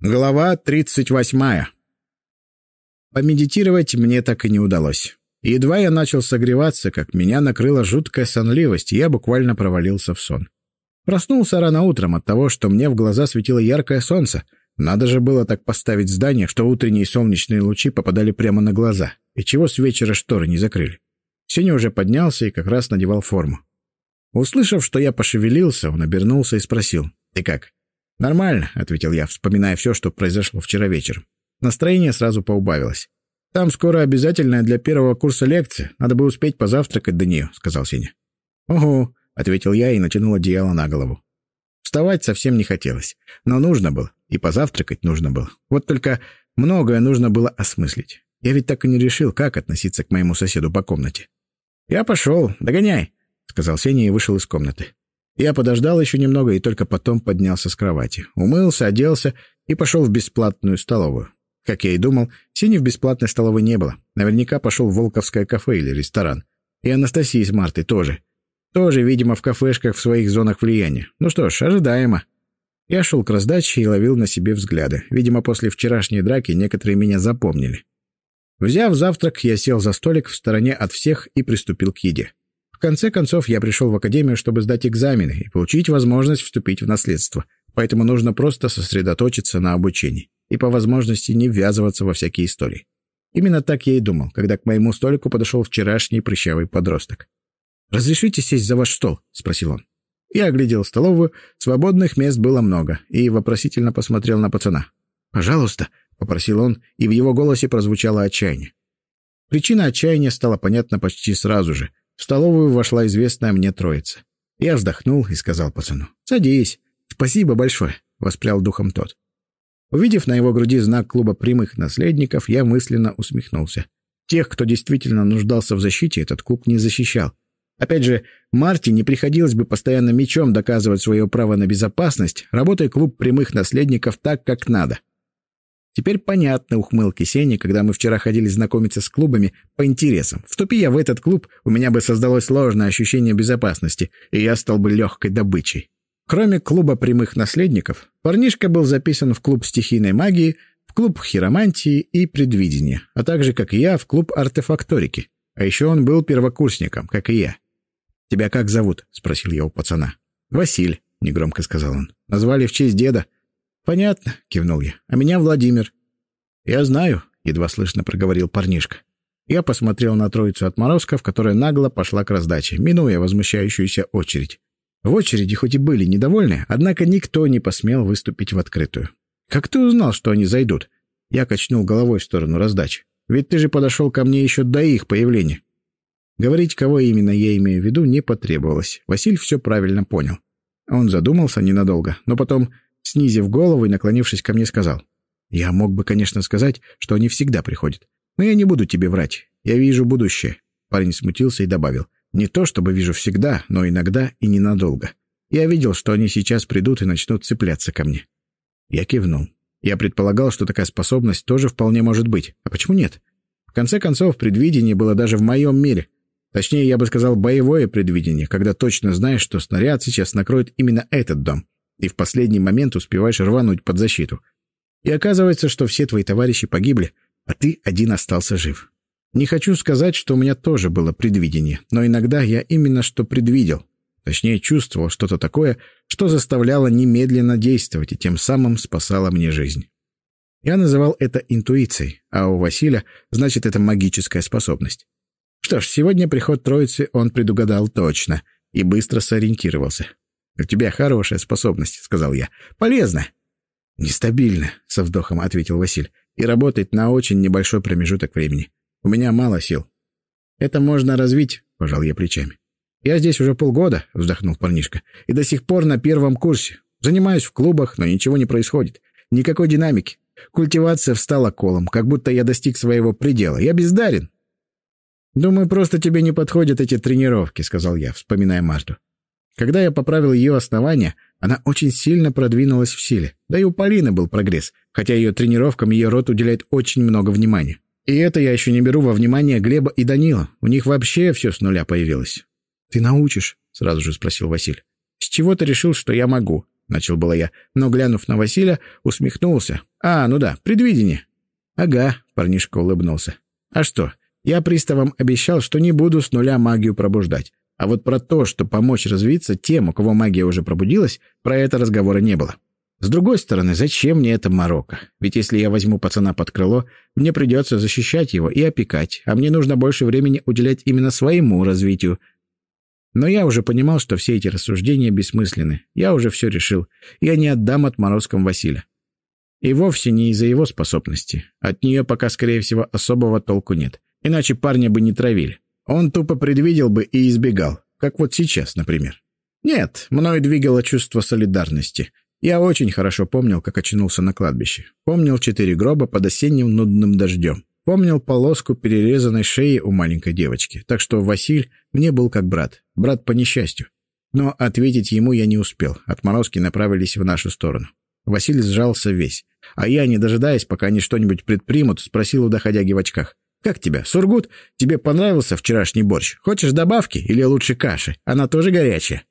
Глава 38. Помедитировать мне так и не удалось. Едва я начал согреваться, как меня накрыла жуткая сонливость, и я буквально провалился в сон. Проснулся рано утром от того, что мне в глаза светило яркое солнце. Надо же было так поставить здание, что утренние солнечные лучи попадали прямо на глаза. И чего с вечера шторы не закрыли? Сеня уже поднялся и как раз надевал форму. Услышав, что я пошевелился, он обернулся и спросил. «Ты как?» «Нормально», — ответил я, вспоминая все, что произошло вчера вечером. Настроение сразу поубавилось. «Там скоро обязательная для первого курса лекция. Надо бы успеть позавтракать до нее», — сказал Сеня. «Угу», — ответил я и натянул одеяло на голову. Вставать совсем не хотелось, но нужно было, и позавтракать нужно было. Вот только многое нужно было осмыслить. Я ведь так и не решил, как относиться к моему соседу по комнате. «Я пошел, догоняй», — сказал Сеня и вышел из комнаты. Я подождал еще немного и только потом поднялся с кровати. Умылся, оделся и пошел в бесплатную столовую. Как я и думал, Сини в бесплатной столовой не было. Наверняка пошел в Волковское кафе или ресторан. И Анастасии с Мартой тоже. Тоже, видимо, в кафешках в своих зонах влияния. Ну что ж, ожидаемо. Я шел к раздаче и ловил на себе взгляды. Видимо, после вчерашней драки некоторые меня запомнили. Взяв завтрак, я сел за столик в стороне от всех и приступил к еде. В конце концов, я пришел в академию, чтобы сдать экзамены и получить возможность вступить в наследство, поэтому нужно просто сосредоточиться на обучении и по возможности не ввязываться во всякие истории. Именно так я и думал, когда к моему столику подошел вчерашний прыщавый подросток. «Разрешите сесть за ваш стол?» — спросил он. Я оглядел столовую, свободных мест было много, и вопросительно посмотрел на пацана. «Пожалуйста», — попросил он, и в его голосе прозвучало отчаяние. Причина отчаяния стала понятна почти сразу же, в столовую вошла известная мне троица. Я вздохнул и сказал пацану. «Садись. Спасибо большое», — воспрял духом тот. Увидев на его груди знак клуба прямых наследников, я мысленно усмехнулся. Тех, кто действительно нуждался в защите, этот клуб не защищал. Опять же, Марти не приходилось бы постоянно мечом доказывать свое право на безопасность, работая клуб прямых наследников так, как надо. Теперь понятны ухмылки Сени, когда мы вчера ходили знакомиться с клубами по интересам. Вступи я в этот клуб, у меня бы создалось сложное ощущение безопасности, и я стал бы легкой добычей. Кроме клуба прямых наследников, парнишка был записан в клуб стихийной магии, в клуб хиромантии и предвидения, а также, как и я, в клуб артефакторики. А еще он был первокурсником, как и я. «Тебя как зовут?» — спросил я у пацана. «Василь», — негромко сказал он. «Назвали в честь деда». «Понятно», — кивнул я. «А меня Владимир». «Я знаю», — едва слышно проговорил парнишка. Я посмотрел на троицу отморозков, которая нагло пошла к раздаче, минуя возмущающуюся очередь. В очереди хоть и были недовольны, однако никто не посмел выступить в открытую. «Как ты узнал, что они зайдут?» Я качнул головой в сторону раздачи. «Ведь ты же подошел ко мне еще до их появления». Говорить, кого именно я имею в виду, не потребовалось. Василь все правильно понял. Он задумался ненадолго, но потом снизив голову и наклонившись ко мне, сказал. «Я мог бы, конечно, сказать, что они всегда приходят. Но я не буду тебе врать. Я вижу будущее». Парень смутился и добавил. «Не то, чтобы вижу всегда, но иногда и ненадолго. Я видел, что они сейчас придут и начнут цепляться ко мне». Я кивнул. Я предполагал, что такая способность тоже вполне может быть. А почему нет? В конце концов, предвидение было даже в моем мире. Точнее, я бы сказал, боевое предвидение, когда точно знаешь, что снаряд сейчас накроет именно этот дом и в последний момент успеваешь рвануть под защиту. И оказывается, что все твои товарищи погибли, а ты один остался жив. Не хочу сказать, что у меня тоже было предвидение, но иногда я именно что предвидел. Точнее, чувствовал что-то такое, что заставляло немедленно действовать и тем самым спасало мне жизнь. Я называл это интуицией, а у Василия, значит, это магическая способность. Что ж, сегодня приход Троицы он предугадал точно и быстро сориентировался. «У тебя хорошая способность», — сказал я. «Полезно». «Нестабильно», — со вздохом ответил Василь. «И работает на очень небольшой промежуток времени. У меня мало сил». «Это можно развить», — пожал я плечами. «Я здесь уже полгода», — вздохнул парнишка, «и до сих пор на первом курсе. Занимаюсь в клубах, но ничего не происходит. Никакой динамики. Культивация встала колом, как будто я достиг своего предела. Я бездарен». «Думаю, просто тебе не подходят эти тренировки», — сказал я, вспоминая Марту. Когда я поправил ее основание, она очень сильно продвинулась в силе. Да и у Полины был прогресс, хотя ее тренировкам ее рот уделяет очень много внимания. И это я еще не беру во внимание Глеба и Данила. У них вообще все с нуля появилось. «Ты научишь?» — сразу же спросил Василь. «С чего ты решил, что я могу?» начал было я, но, глянув на Василия, усмехнулся. «А, ну да, предвидение». «Ага», — парнишка улыбнулся. «А что, я приставам обещал, что не буду с нуля магию пробуждать. А вот про то, что помочь развиться тем, у кого магия уже пробудилась, про это разговора не было. С другой стороны, зачем мне это Марокко? Ведь если я возьму пацана под крыло, мне придется защищать его и опекать, а мне нужно больше времени уделять именно своему развитию. Но я уже понимал, что все эти рассуждения бессмысленны. Я уже все решил. Я не отдам отморозкам Василия. И вовсе не из-за его способности. От нее пока, скорее всего, особого толку нет. Иначе парня бы не травили. Он тупо предвидел бы и избегал, как вот сейчас, например. Нет, мною двигало чувство солидарности. Я очень хорошо помнил, как очнулся на кладбище. Помнил четыре гроба под осенним нудным дождем. Помнил полоску перерезанной шеи у маленькой девочки. Так что Василь мне был как брат. Брат по несчастью. Но ответить ему я не успел. Отморозки направились в нашу сторону. Василий сжался весь. А я, не дожидаясь, пока они что-нибудь предпримут, спросил у доходяги в очках. «Как тебя, Сургут? Тебе понравился вчерашний борщ? Хочешь добавки или лучше каши? Она тоже горячая».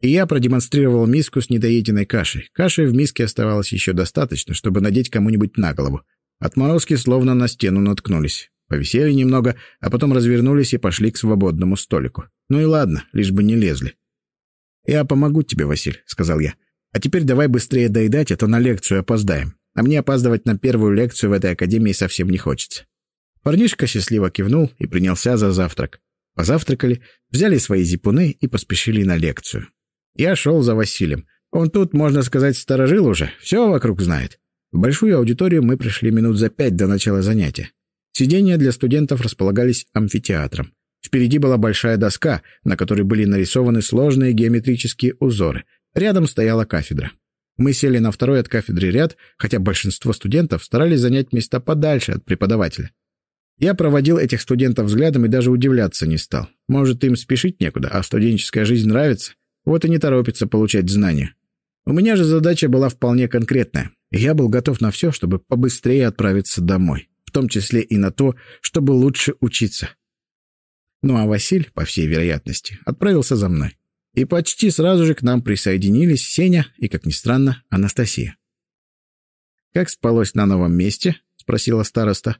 И я продемонстрировал миску с недоеденной кашей. Каши в миске оставалось еще достаточно, чтобы надеть кому-нибудь на голову. Отморозки словно на стену наткнулись. Повисели немного, а потом развернулись и пошли к свободному столику. Ну и ладно, лишь бы не лезли. «Я помогу тебе, Василь», — сказал я. «А теперь давай быстрее доедать, а то на лекцию опоздаем. А мне опаздывать на первую лекцию в этой академии совсем не хочется». Парнишка счастливо кивнул и принялся за завтрак. Позавтракали, взяли свои зипуны и поспешили на лекцию. Я шел за Василием. Он тут, можно сказать, сторожил уже, все вокруг знает. В большую аудиторию мы пришли минут за пять до начала занятия. Сидения для студентов располагались амфитеатром. Впереди была большая доска, на которой были нарисованы сложные геометрические узоры. Рядом стояла кафедра. Мы сели на второй от кафедры ряд, хотя большинство студентов старались занять места подальше от преподавателя. Я проводил этих студентов взглядом и даже удивляться не стал. Может, им спешить некуда, а студенческая жизнь нравится, вот и не торопится получать знания. У меня же задача была вполне конкретная, я был готов на все, чтобы побыстрее отправиться домой, в том числе и на то, чтобы лучше учиться. Ну а Василь, по всей вероятности, отправился за мной. И почти сразу же к нам присоединились Сеня и, как ни странно, Анастасия. «Как спалось на новом месте?» — спросила староста.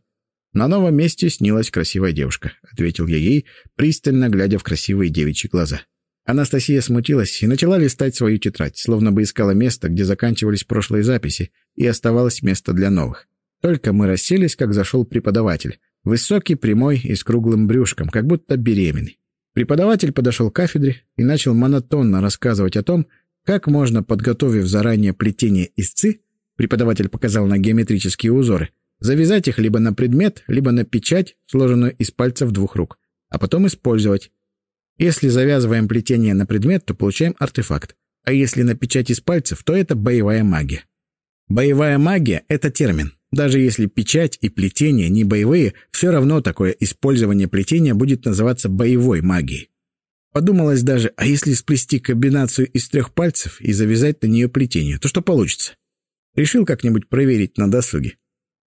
«На новом месте снилась красивая девушка», — ответил я ей, пристально глядя в красивые девичьи глаза. Анастасия смутилась и начала листать свою тетрадь, словно бы искала место, где заканчивались прошлые записи, и оставалось место для новых. Только мы расселись, как зашел преподаватель. Высокий, прямой и с круглым брюшком, как будто беременный. Преподаватель подошел к кафедре и начал монотонно рассказывать о том, как можно, подготовив заранее плетение ци, преподаватель показал на геометрические узоры, Завязать их либо на предмет, либо на печать, сложенную из пальцев двух рук, а потом использовать. Если завязываем плетение на предмет, то получаем артефакт, а если на печать из пальцев, то это боевая магия. Боевая магия — это термин. Даже если печать и плетение не боевые, все равно такое использование плетения будет называться боевой магией. Подумалось даже, а если сплести комбинацию из трех пальцев и завязать на нее плетение, то что получится? Решил как-нибудь проверить на досуге.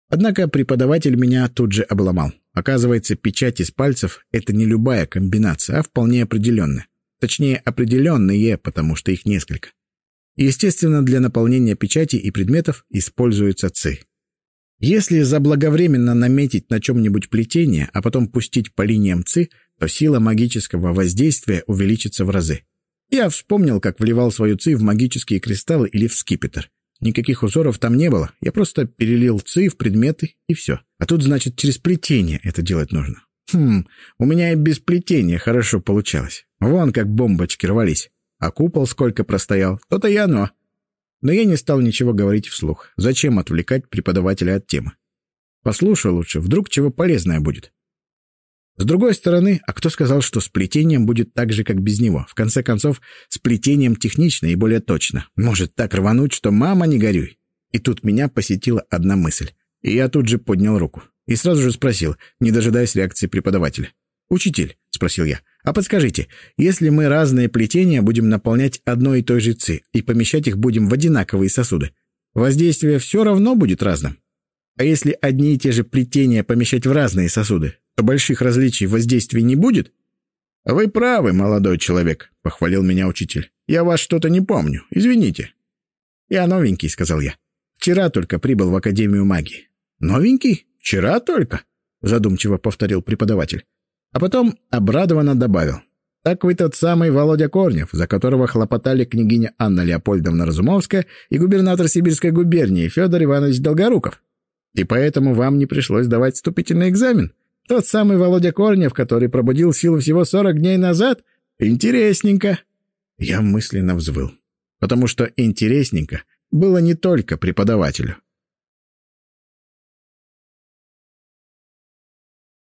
Однако преподаватель меня тут же обломал. Оказывается, печать из пальцев — это не любая комбинация, а вполне определенная. Точнее, определенные, потому что их несколько. Естественно, для наполнения печати и предметов используется ци. Если заблаговременно наметить на чем-нибудь плетение, а потом пустить по линиям ци, то сила магического воздействия увеличится в разы. Я вспомнил, как вливал свою ци в магические кристаллы или в скипетр. Никаких узоров там не было. Я просто перелил ци в предметы, и все. А тут, значит, через плетение это делать нужно. Хм, у меня и без плетения хорошо получалось. Вон как бомбочки рвались. А купол сколько простоял, то-то и оно. Но я не стал ничего говорить вслух. Зачем отвлекать преподавателя от темы? Послушай лучше, вдруг чего полезное будет. С другой стороны, а кто сказал, что с плетением будет так же, как без него? В конце концов, с плетением технично и более точно. Может так рвануть, что мама не горюй. И тут меня посетила одна мысль. И я тут же поднял руку. И сразу же спросил, не дожидаясь реакции преподавателя. «Учитель», — спросил я, — «а подскажите, если мы разные плетения будем наполнять одной и той же ци и помещать их будем в одинаковые сосуды, воздействие все равно будет разным? А если одни и те же плетения помещать в разные сосуды, то больших различий в воздействии не будет? «Вы правы, молодой человек», — похвалил меня учитель. «Я вас что-то не помню. Извините». «Я новенький», — сказал я. «Вчера только прибыл в Академию магии». «Новенький? Вчера только?» — задумчиво повторил преподаватель. А потом обрадованно добавил. «Так вы тот самый Володя Корнев, за которого хлопотали княгиня Анна Леопольдовна Разумовская и губернатор Сибирской губернии Федор Иванович Долгоруков. И поэтому вам не пришлось давать вступительный экзамен. Тот самый Володя Корнев, который пробудил силу всего сорок дней назад? Интересненько!» Я мысленно взвыл. Потому что интересненько было не только преподавателю.